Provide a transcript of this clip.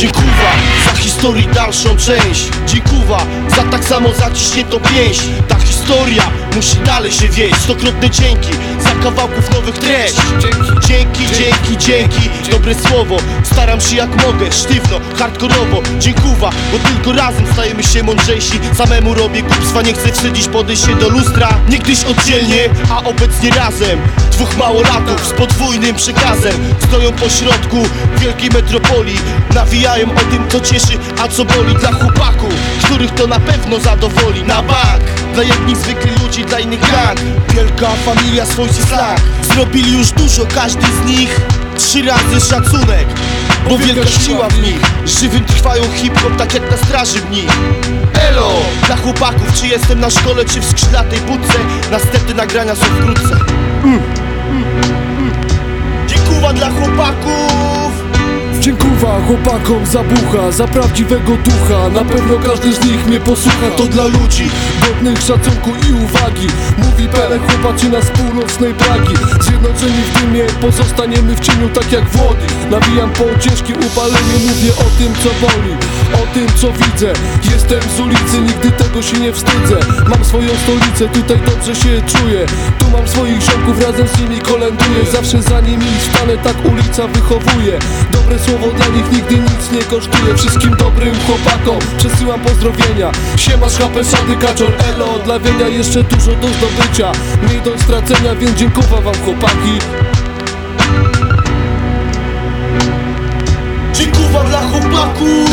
Dziękuwa za historii dalszą część. Dziękuwa za tak samo zaciśniętą pięść. Ta historia musi dalej się wieść. Stokrotne dzięki za kawałków nowych treści. Dzięki, dzięki, dzięki, dobre słowo. Staram się jak mogę, sztywno, hardkorowo. Dziękuwa, bo tylko razem stajemy się mądrzejsi. Samemu robię głupstwa, nie chcę wstydzić podejść się do lustra. Niegdyś oddzielnie, a obecnie razem. Dwóch małolatów z podwójnym przekazem. Stoją po środku wielkiej metropolii. Nawijają o tym co cieszy, a co boli. Dla chłopaków, których to na pewno zadowoli. Na bank, dla jednych zwykłych ludzi, dla innych gang Wielka familia slang Zrobili już dużo, każdy z nich. Trzy razy szacunek bo wielka siła w nich. Żywym trwają hip-hop tak jak na straży w nich. Elo! Dla chłopaków, czy jestem na szkole, czy w skrzydlatej budce Następne nagrania są wkrótce. Dziękuwa dla chłopaków chłopakom za bucha, za prawdziwego ducha. Na pewno każdy z nich mnie posłucha. To dla ludzi godnych szacunku i uwagi. Mówi Pele chłopaczyna z północnej Pragi. Zjednoczeni w dymie pozostaniemy w cieniu tak jak Włody. Nawijam po ciężkim upaleniu, mówię o tym co boli O tym co widzę, jestem z ulicy, nigdy tego się nie wstydzę. Mam swoją stolicę, tutaj dobrze się czuję. Tu mam swoich ziomków, razem z nimi kolęduję. Zawsze za nimi stanę, tak ulica wychowuje. Dobre słowo dla nich nigdy nic nie kosztuje. Wszystkim dobrym chłopakom przesyłam pozdrowienia. Siemasz HP Sady Kaczor, elo. Odlawienia jeszcze dużo do zdobycia. Mniej do stracenia, więc dziękuję wam chłopaki. Dziękuwa dla chłopaków